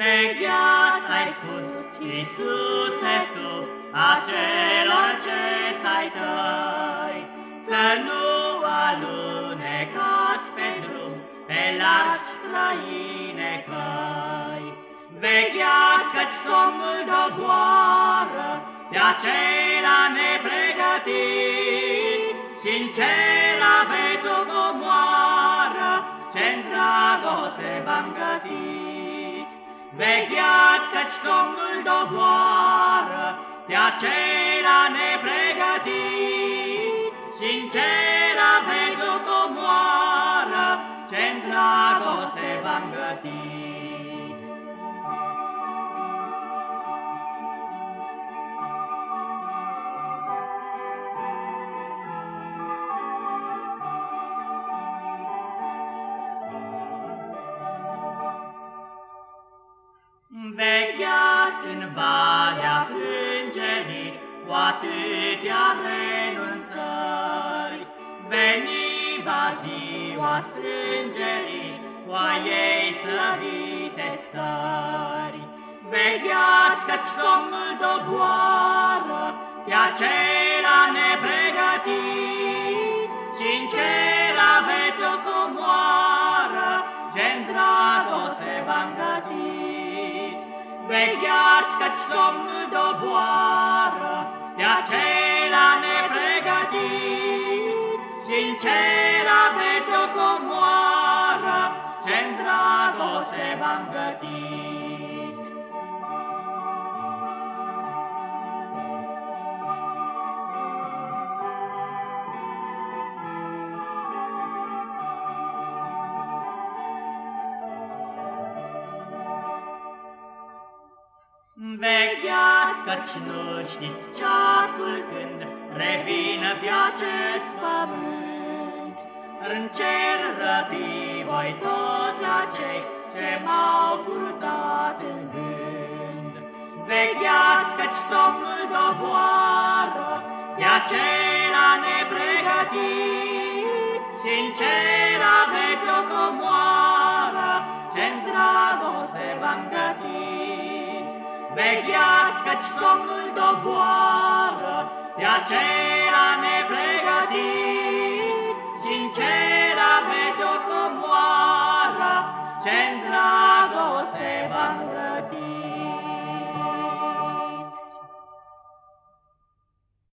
Vegheați, ai spus, Iisuse, Tu, acelor ce s-ai tăi, Să nu alunecați pe drum, pe largi străine căi. Vegheați, căci somnul doboară, pe acela nepregătit, Și-n cer aveți o comoară, ce-n dragoste v-am gătit. Vegheați căci somnul doboară, pe acela nepregătit, și-n cer aveți o comoară, ce-n dragoste v-am gătit. Vegheați în valea plângerii cu atâtea renunțări. Veni va ziua strângerii cu a ei slăvite stări. Vegheați căci somnul doboară pe acela nepregătit Vegheați căci somnul doboară pe acela nepregătit și-n cer aveți o comoară ce-n dragoste v-am gătit. Vegheați căci nu știți ceasul când revină pe acest pământ. În cer răpi voi toți acei ce m-au purtat în gând. Vegheați căci somnul doboară pe acela nepregătit și-n cer aveți o comoară ce-n dragoste v-am gătit. Vegheați căci somnul doboară, de aceea nepregătit, și-n cer aveți o comoară, ce-n